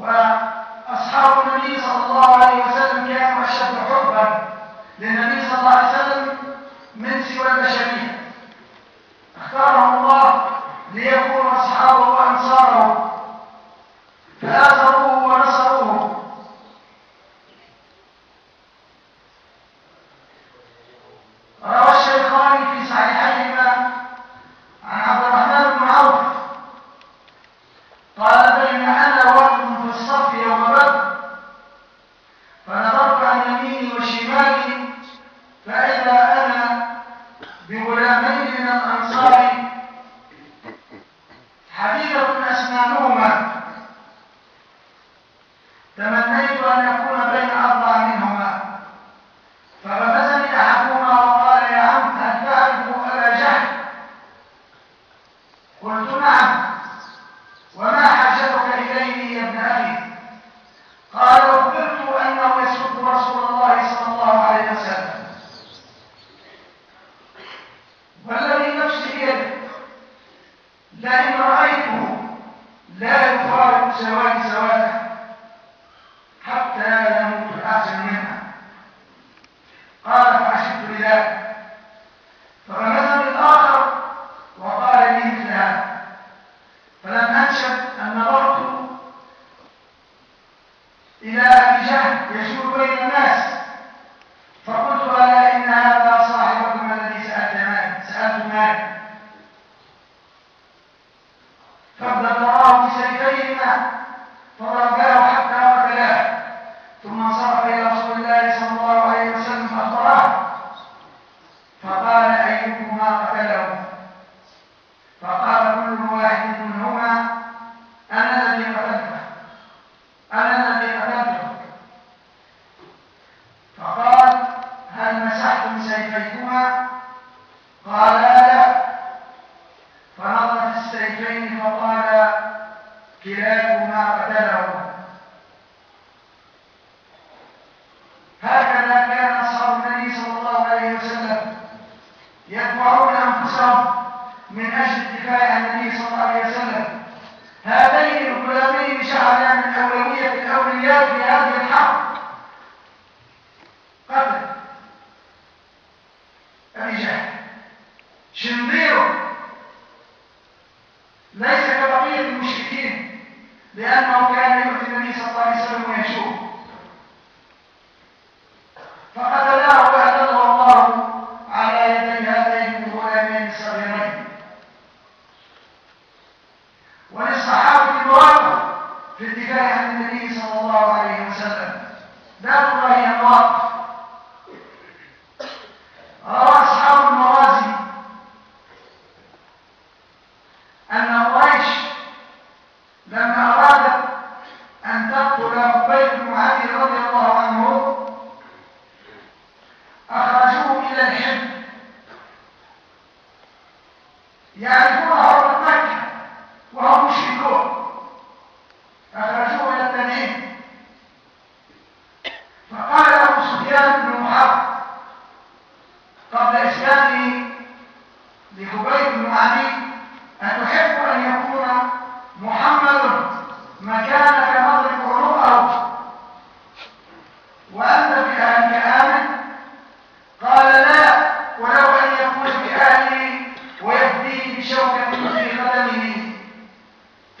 وأصحاب النبي صلى الله عليه وسلم كانوا أشد حبا للنبي صلى الله عليه وسلم من سوى البشرية. اختارهم الله ليكونوا اصحابه وانصاره فآثروا casa, شنبيره ليس كبقية المشركين لأنه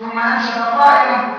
Tu me acha, papai?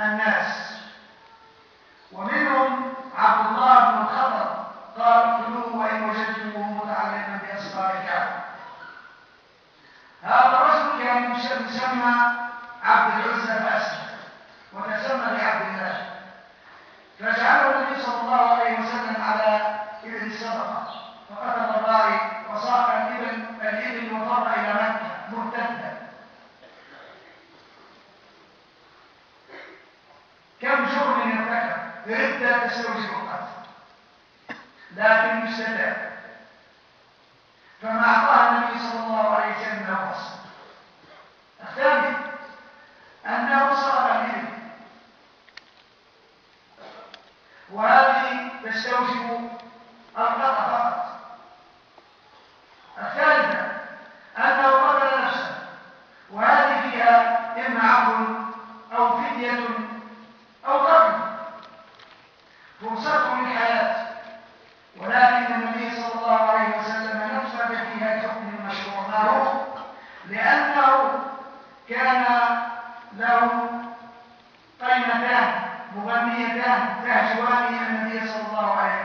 Anás.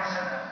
الله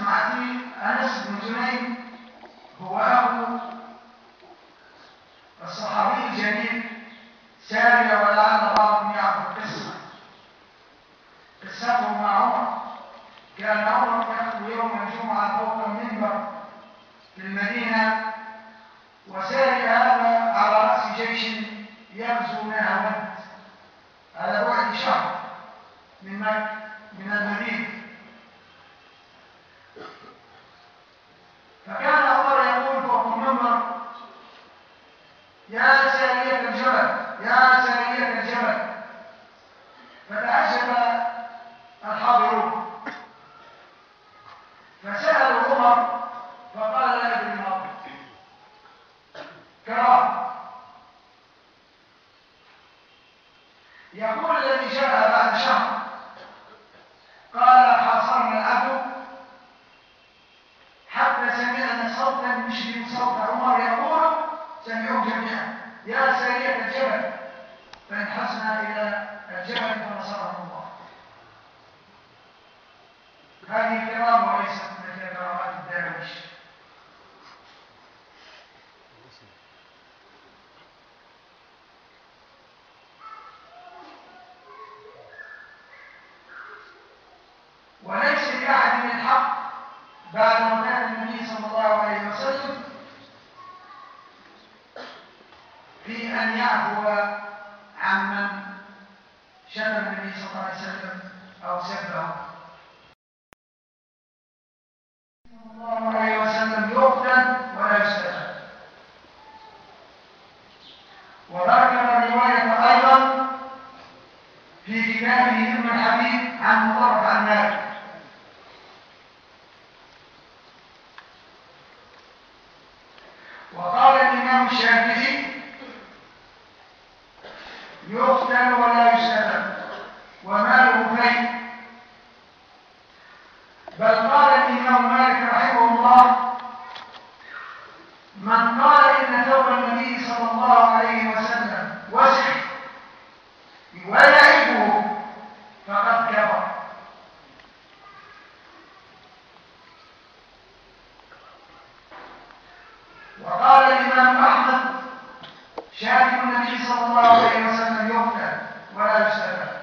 بن أنس بن جنين هو ابو الصحابي الجليل سارية والآن بعضهم يعرف القصة قصته مع عمر. كان عمر يخطب يوم الجمعة فوق المنبر في المدينة وساري هذا على رأس جيش يغزو نهوند على بعد شهر من مكة. Yeah. وهنمشي بعد من الحق بعد صلى الله عليه وسلم يغنى ولا يستمع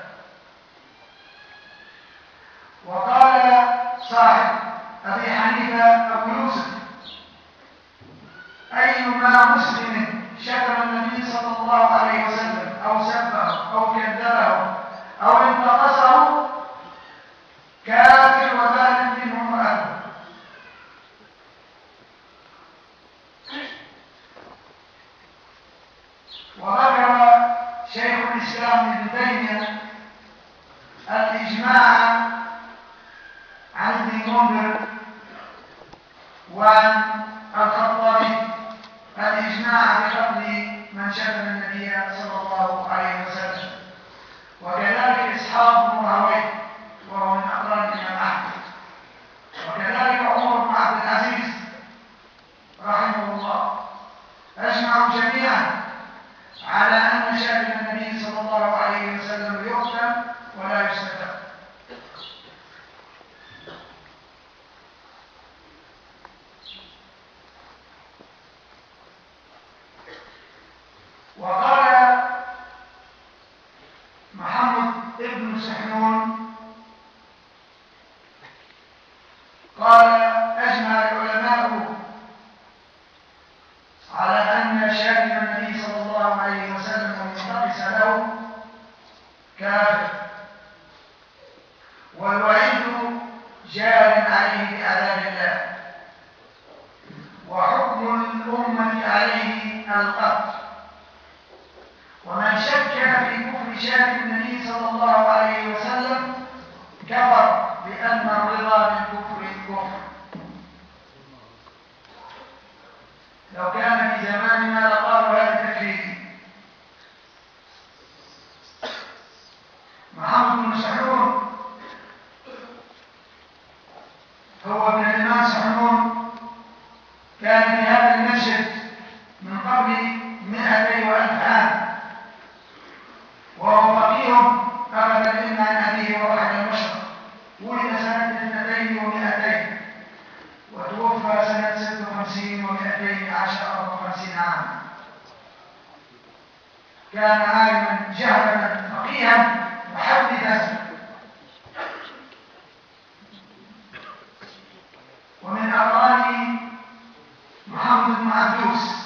amados,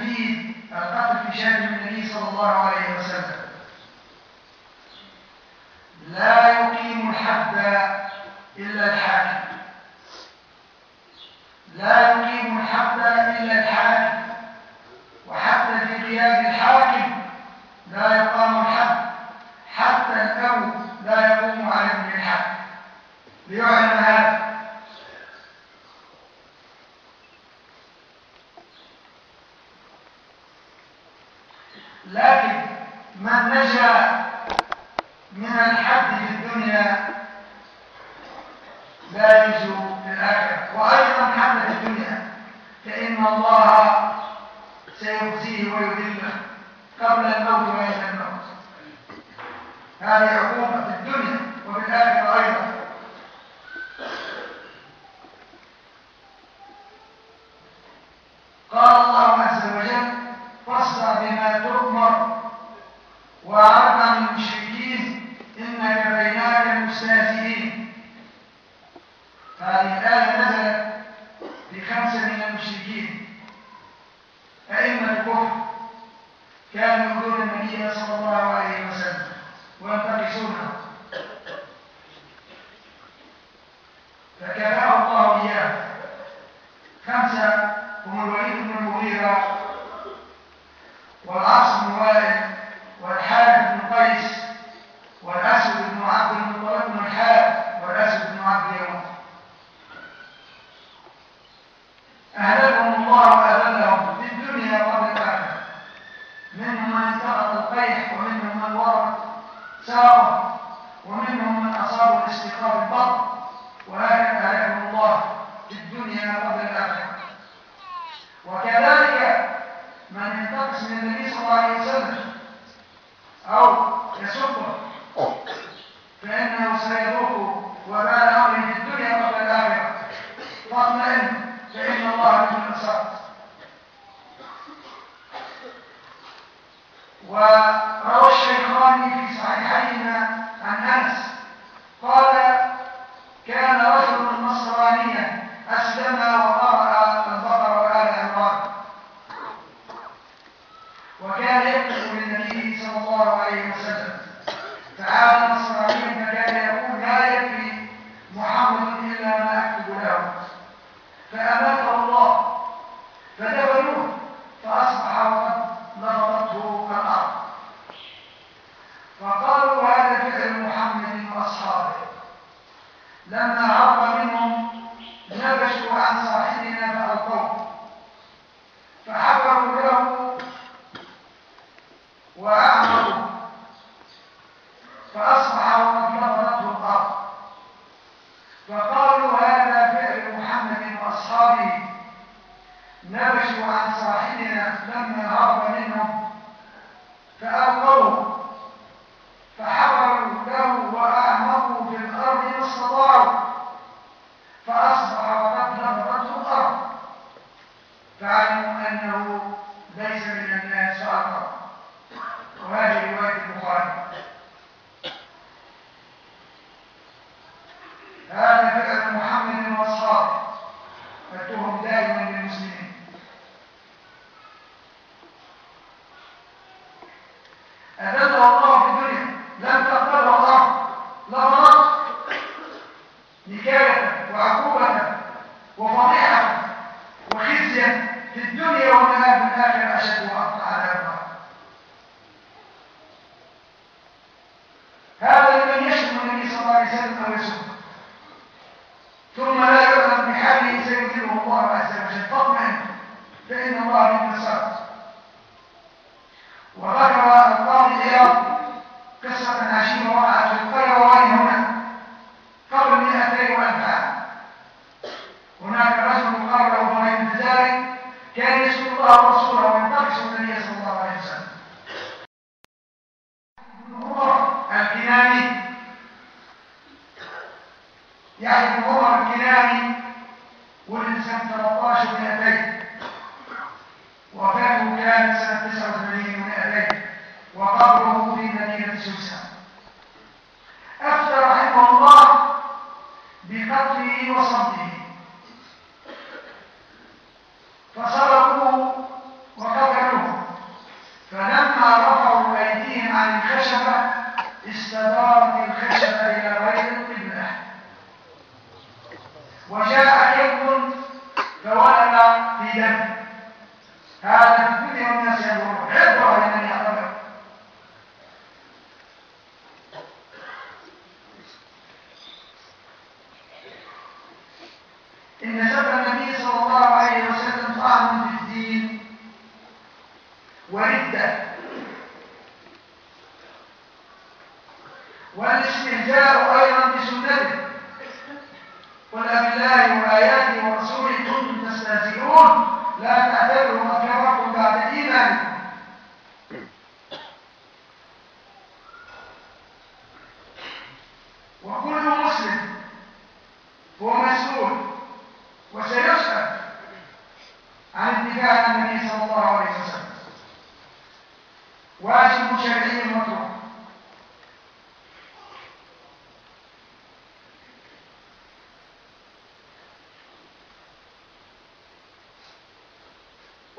الحديث القتل في شأن النبي صلى الله عليه وسلم العلم فإن الله بالمرصاد وروى الشيخان في صحيحيهما عن أنس قال كان رجل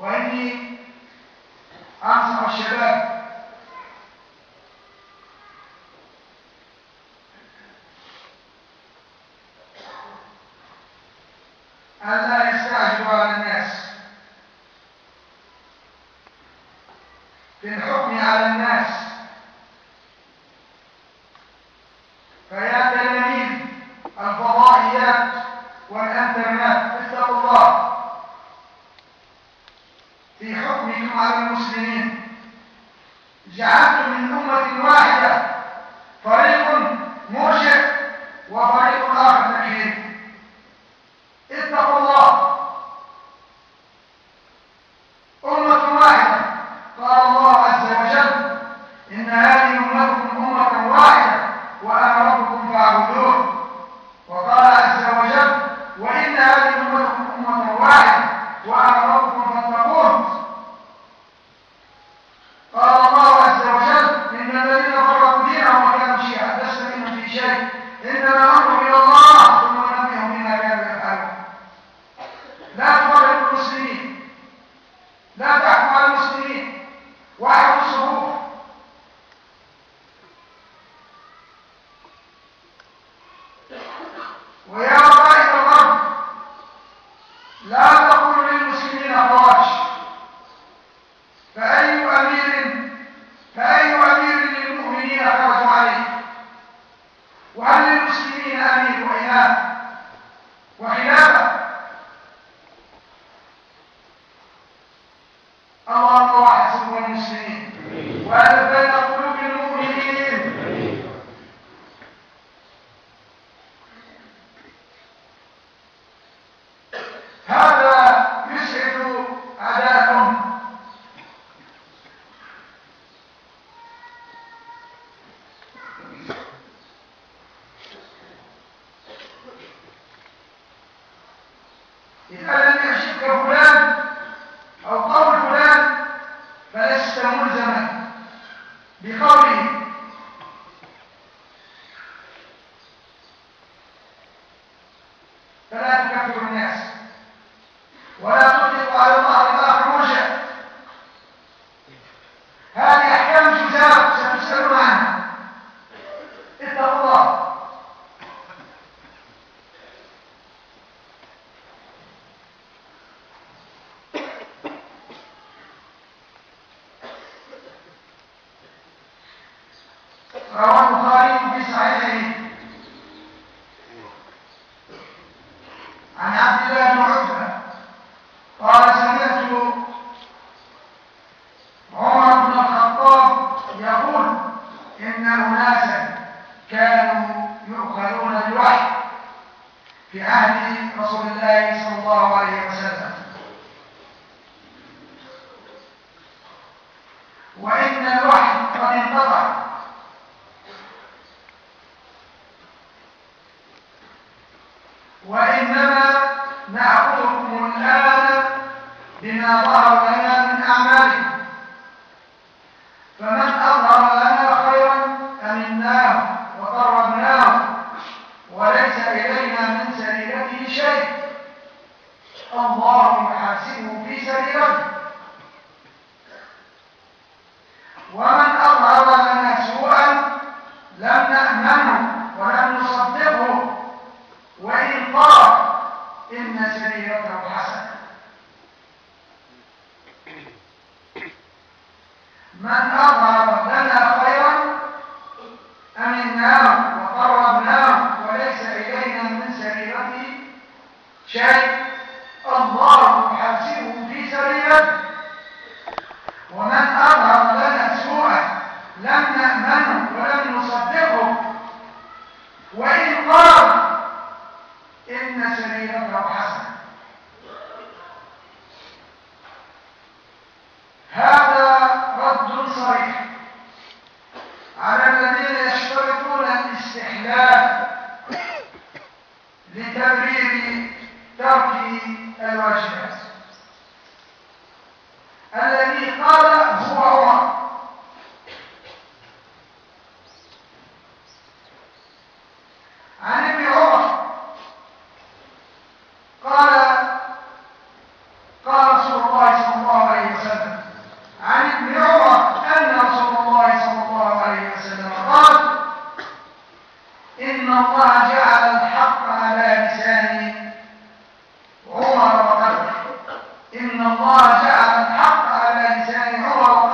واني انصح الشباب Nada. إن الله جعل الحق على لسان عمر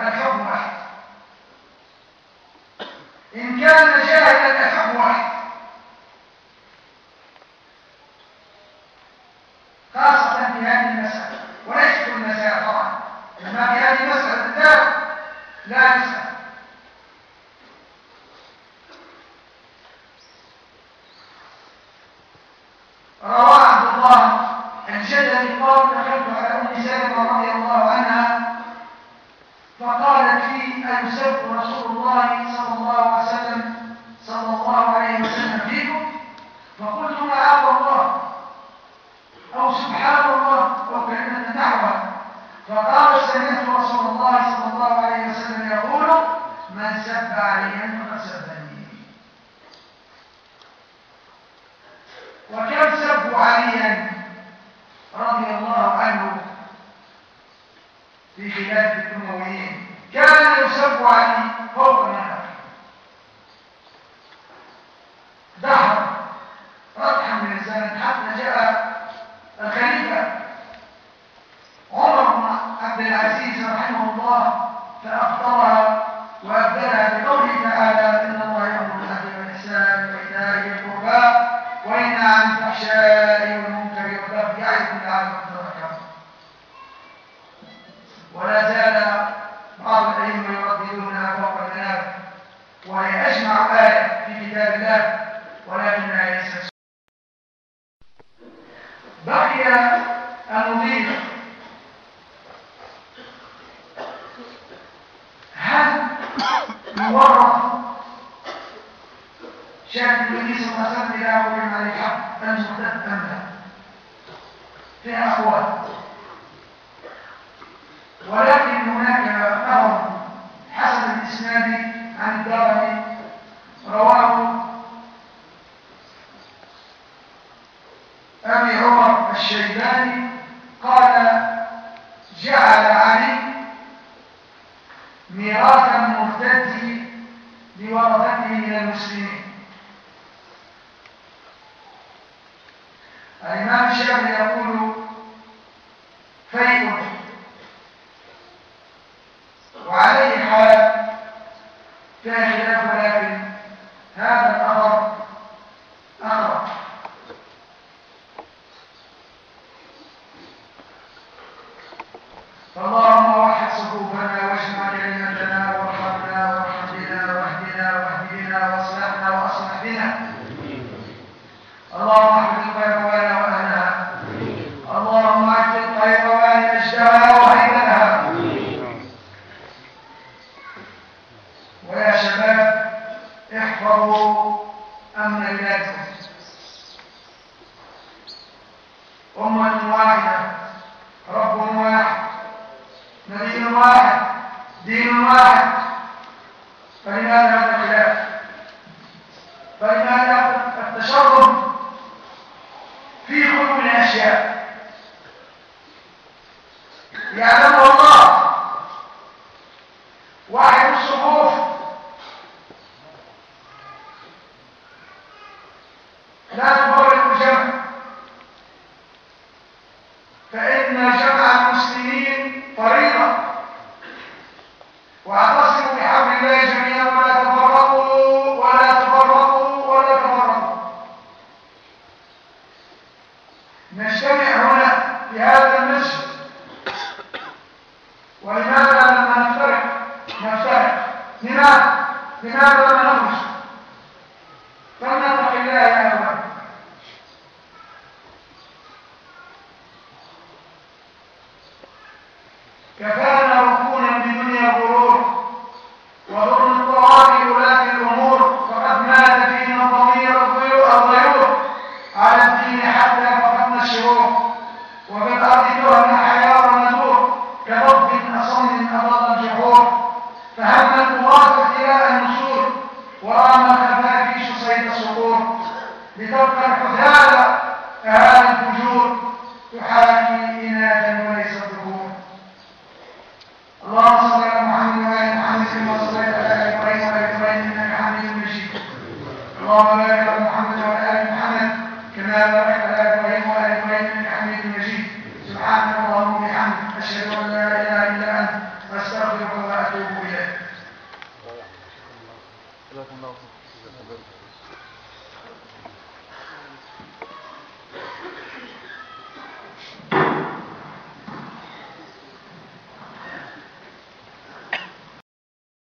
กระทบ اللهم وحد صفوفنا واجمع علمتنا ولماذا لم نشرح نشرح لماذا لماذا لم نخرج